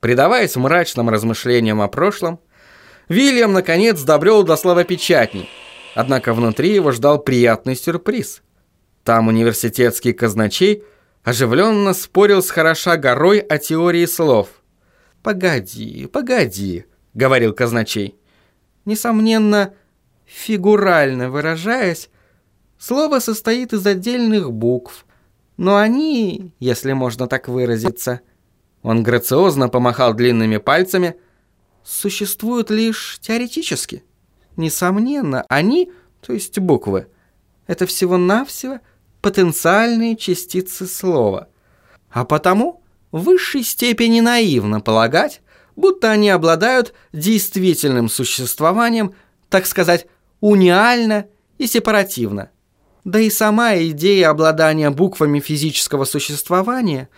Предаваясь мрачным размышлениям о прошлом, Вильям, наконец, добрел до словопечатни, однако внутри его ждал приятный сюрприз. Там университетский казначей оживленно спорил с хороша горой о теории слов. «Погоди, погоди», — говорил казначей. «Несомненно, фигурально выражаясь, слово состоит из отдельных букв, но они, если можно так выразиться, он грациозно помахал длинными пальцами, существуют лишь теоретически. Несомненно, они, то есть буквы, это всего-навсего потенциальные частицы слова. А потому в высшей степени наивно полагать, будто они обладают действительным существованием, так сказать, униально и сепаративно. Да и сама идея обладания буквами физического существования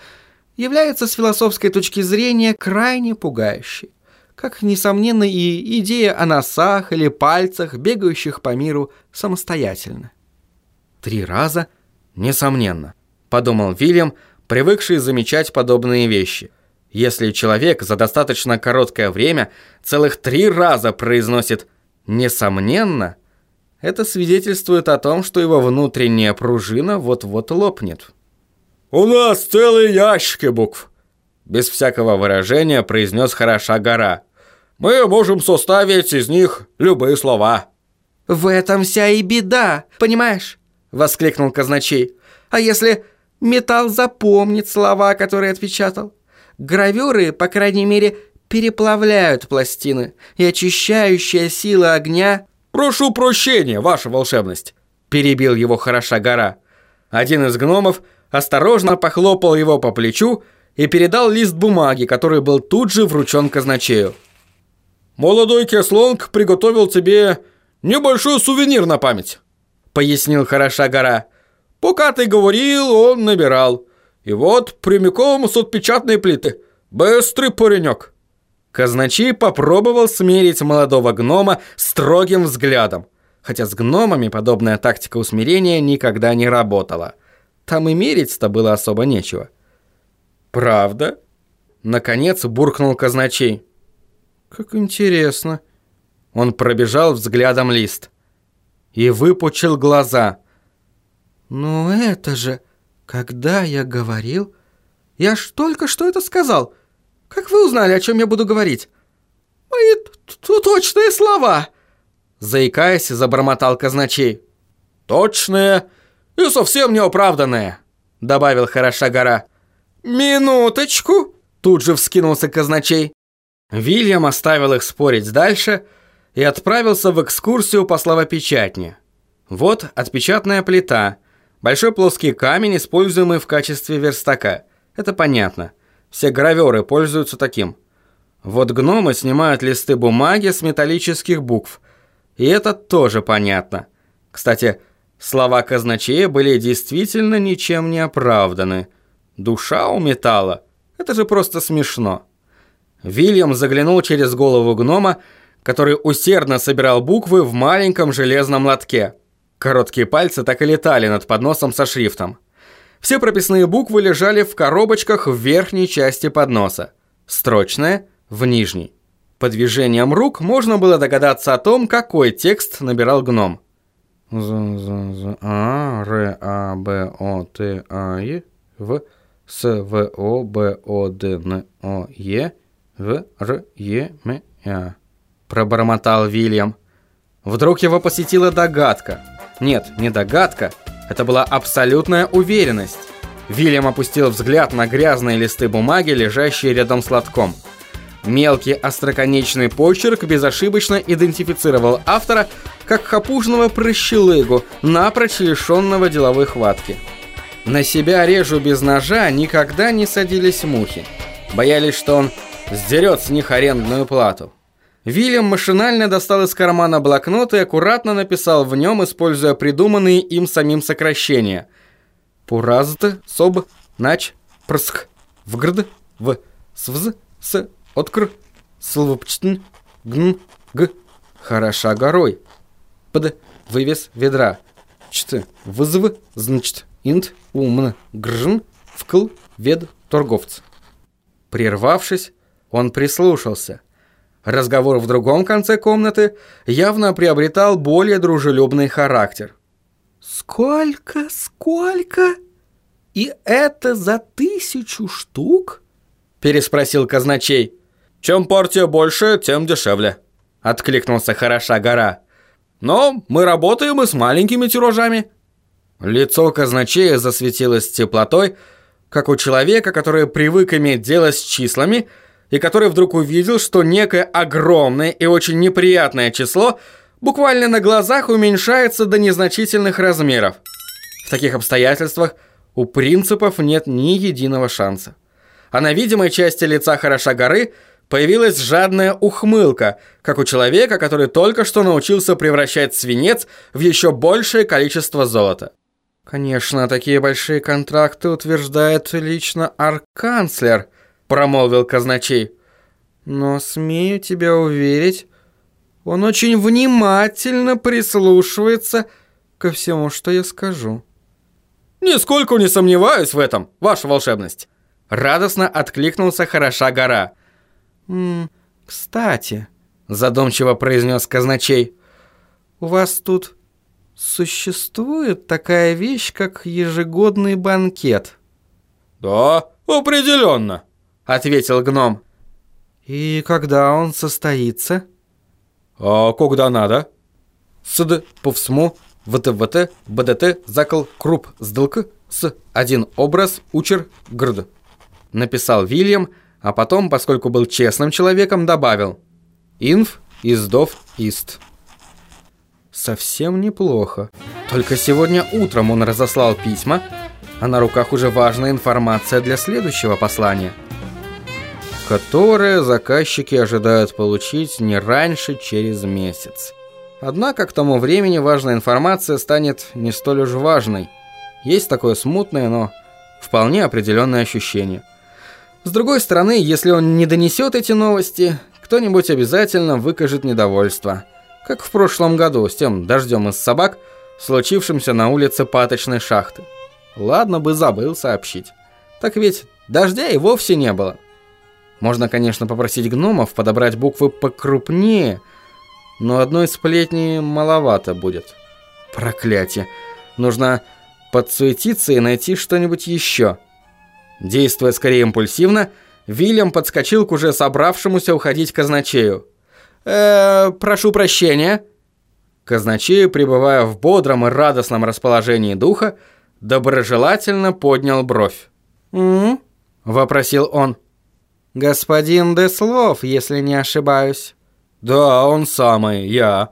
является с философской точки зрения крайне пугающей, как, несомненно, и идея о носах или пальцах, бегающих по миру самостоятельно. Три раза, несомненно, подумал Вильям, привыкший замечать подобные вещи. Если человек за достаточно короткое время целых три раза произносит «несомненно», это свидетельствует о том, что его внутренняя пружина вот-вот лопнет. «У нас целые ящики букв», – без всякого выражения произнес хороша гора. «Мы можем составить из них любые слова». «В этом вся и беда, понимаешь?» – воскликнул казначей. «А если металл запомнит слова, которые отпечатал? Гравюры, по крайней мере, переплавляют пластины, и очищающая сила огня «Прошу прощения, ваша волшебность!» Перебил его хороша гора. Один из гномов осторожно похлопал его по плечу и передал лист бумаги, который был тут же вручен казначею. «Молодой Кеслонг приготовил тебе небольшой сувенир на память», пояснил хороша гора. «Пока ты говорил, он набирал. И вот прямиком с отпечатной плиты. Быстрый паренек». Казначей попробовал смерить молодого гнома строгим взглядом, хотя с гномами подобная тактика усмирения никогда не работала. Там и мерить-то было особо нечего. «Правда?» Наконец буркнул казначей. «Как интересно». Он пробежал взглядом лист. И выпучил глаза. «Ну это же, когда я говорил...» «Я ж только что это сказал!» Как вы узнали, о чем я буду говорить?» «Мои точные слова!» Заикаясь, забормотал казначей. «Точные и совсем неоправданные!» Добавил хороша гора. «Минуточку!» Тут же вскинулся казначей. Вильям оставил их спорить дальше и отправился в экскурсию по словопечатне. Вот отпечатная плита, большой плоский камень, используемый в качестве верстака. Это понятно. Все граверы пользуются таким. Вот гномы снимают листы бумаги с металлических букв. И это тоже понятно. Кстати, слова казначея были действительно ничем не оправданы. Душа у металла. Это же просто смешно. Вильям заглянул через голову гнома, который усердно собирал буквы в маленьком железном лотке. Короткие пальцы так и летали над подносом со шрифтом. Все прописные буквы лежали в коробочках в верхней части подноса, строчная – в нижней. По движениям рук можно было догадаться о том, какой текст набирал гном. З, З, З, А, Р, А, Б, О, Т, А, Е, В, С, В, О, Б, О, Д, Н, О, Е, В, Р, Е, М, Я. Пробормотал Вильям. Вдруг его посетила догадка. Нет, не догадка, это была абсолютная уверенность. Вильям опустил взгляд на грязные листы бумаги, лежащие рядом с лотком. Мелкий остроконечный почерк безошибочно идентифицировал автора как хапужного прыщелыгу, напрочь лишенного деловой хватки. На себя режу без ножа никогда не садились мухи. Боялись, что он сдерет с них арендную плату. Вильям машинально достал из кармана блокнот и аккуратно написал в нем, используя придуманные им самим сокращения. Пуразт, соб, нач, прск, вгрд, в, свз, с, откр, слвпчтн, гн, г. Хороша горой. Пд, вывес ведра. Чт, вызв, значит, инт, умн, гржн, вкл, вед, торговц. Прервавшись, Он прислушался. Разговор в другом конце комнаты явно приобретал более дружелюбный характер. «Сколько, сколько? И это за тысячу штук?» Переспросил казначей. «Чем партия больше, тем дешевле», — откликнулся хороша гора. «Но мы работаем и с маленькими тиражами». Лицо казначея засветилось теплотой, как у человека, который привык иметь дело с числами и который вдруг увидел, что некое огромное и очень неприятное число буквально на глазах уменьшается до незначительных размеров. В таких обстоятельствах у принципов нет ни единого шанса. А на видимой части лица хороша горы появилась жадная ухмылка, как у человека, который только что научился превращать свинец в еще большее количество золота. «Конечно, такие большие контракты утверждает лично арканцлер», промолвил казначей. «Но смею тебя уверить, он очень внимательно прислушивается ко всему, что я скажу». «Нисколько не сомневаюсь в этом, ваша волшебность!» Радостно откликнулся хороша гора. «М «Кстати», — задумчиво произнес казначей, «у вас тут Существует такая вещь, как ежегодный банкет. Да, определенно, ответил гном. И когда он состоится? А когда надо? СД, ПУФСМУ, ВТВТ, БДТ, ЗАКЛ, КРУП, СДЛК, С, один образ, Учер, ГРД. Написал Вильям, а потом, поскольку был честным человеком, добавил Инф, Издов, Ист. Совсем неплохо. Только сегодня утром он разослал письма, а на руках уже важная информация для следующего послания, которое заказчики ожидают получить не раньше через месяц. Однако к тому времени важная информация станет не столь уж важной. Есть такое смутное, но вполне определенное ощущение. С другой стороны, если он не донесет эти новости, кто-нибудь обязательно выкажет недовольство – как в прошлом году с тем дождем из собак, случившимся на улице паточной шахты. Ладно бы забыл сообщить. Так ведь дождя и вовсе не было. Можно, конечно, попросить гномов подобрать буквы покрупнее, но одной сплетни маловато будет. Проклятие. Нужно подсуетиться и найти что-нибудь еще. Действуя скорее импульсивно, Вильям подскочил к уже собравшемуся уходить казначею э, прошу прощения». Казначей, пребывая в бодром и радостном расположении духа, доброжелательно поднял бровь. «М?», вопросил он. «Господин Деслов, если не ошибаюсь». «Да, он самый, я».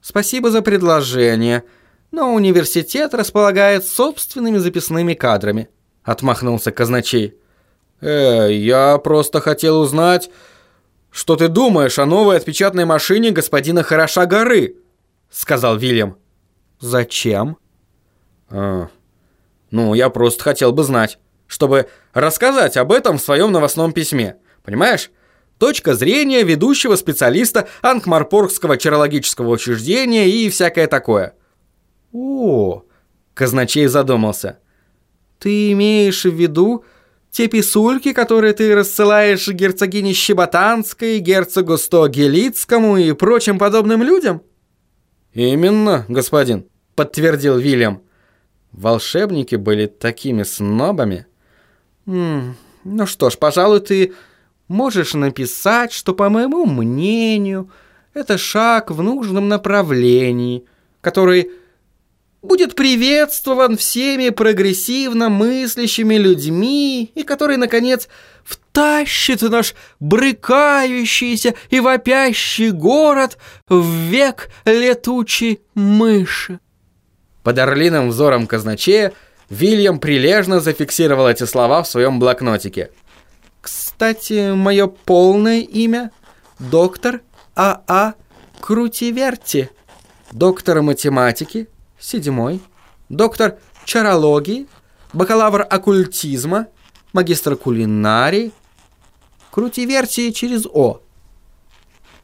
«Спасибо за предложение, но университет располагает собственными записными кадрами», отмахнулся казначей. «Э, я просто хотел узнать, «Что ты думаешь о новой отпечатной машине господина Хороша горы?» Сказал Вильям. «Зачем?» а, «Ну, я просто хотел бы знать, чтобы рассказать об этом в своем новостном письме. Понимаешь? Точка зрения ведущего специалиста Анкмарпоргского чарологического учреждения и всякое такое». «О!» – казначей задумался. «Ты имеешь в виду те писульки, которые ты рассылаешь герцогине Щеботанской, герцогу Стогелицкому и прочим подобным людям?» «Именно, господин», — подтвердил Вильям. Волшебники были такими снобами. «М ну что ж, пожалуй, ты можешь написать, что, по моему мнению, это шаг в нужном направлении, который будет приветствован всеми прогрессивно мыслящими людьми и который, наконец, втащит наш брыкающийся и вопящий город в век летучей мыши. Под орлиным взором казначея Вильям прилежно зафиксировал эти слова в своем блокнотике. «Кстати, мое полное имя – доктор А.А. А Крутиверти, доктор математики, седьмой, доктор чарологии, бакалавр оккультизма, магистр кулинарии, крутиверти через О.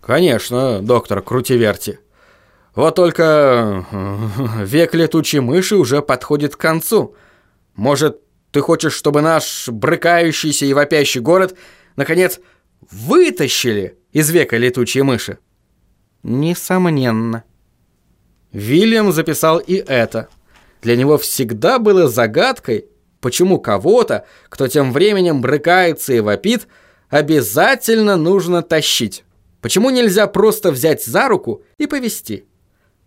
Конечно, доктор Крутиверти. Вот только век летучей мыши уже подходит к концу. Может, ты хочешь, чтобы наш брыкающийся и вопящий город наконец вытащили из века летучей мыши? Несомненно. Вильям записал и это. Для него всегда было загадкой, почему кого-то, кто тем временем брыкается и вопит, обязательно нужно тащить. Почему нельзя просто взять за руку и повести?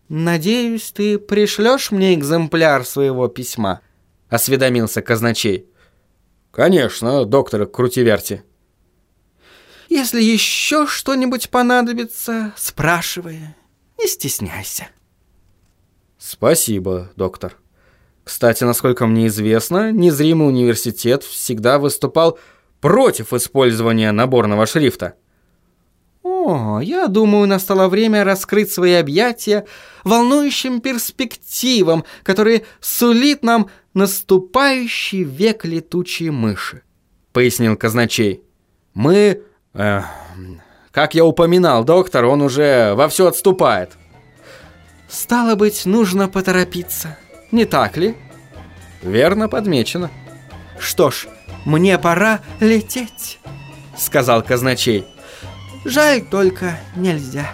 «Надеюсь, ты пришлешь мне экземпляр своего письма?» — осведомился казначей. «Конечно, доктор Крутиверти». «Если еще что-нибудь понадобится, спрашивай, не стесняйся». «Спасибо, доктор. Кстати, насколько мне известно, незримый университет всегда выступал против использования наборного шрифта». О, я думаю, настало время раскрыть свои объятия волнующим перспективам, которые сулит нам наступающий век летучей мыши, пояснил казначей. Мы, э, как я упоминал, доктор, он уже вовсю отступает. Стало быть, нужно поторопиться, не так ли? Верно подмечено. Что ж, мне пора лететь, сказал казначей. Жаль только нельзя.